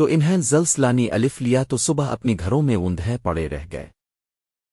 تو انہیں زلس لانی الف لیا تو صبح اپنی گھروں میں اوندھے پڑے رہ گئے۔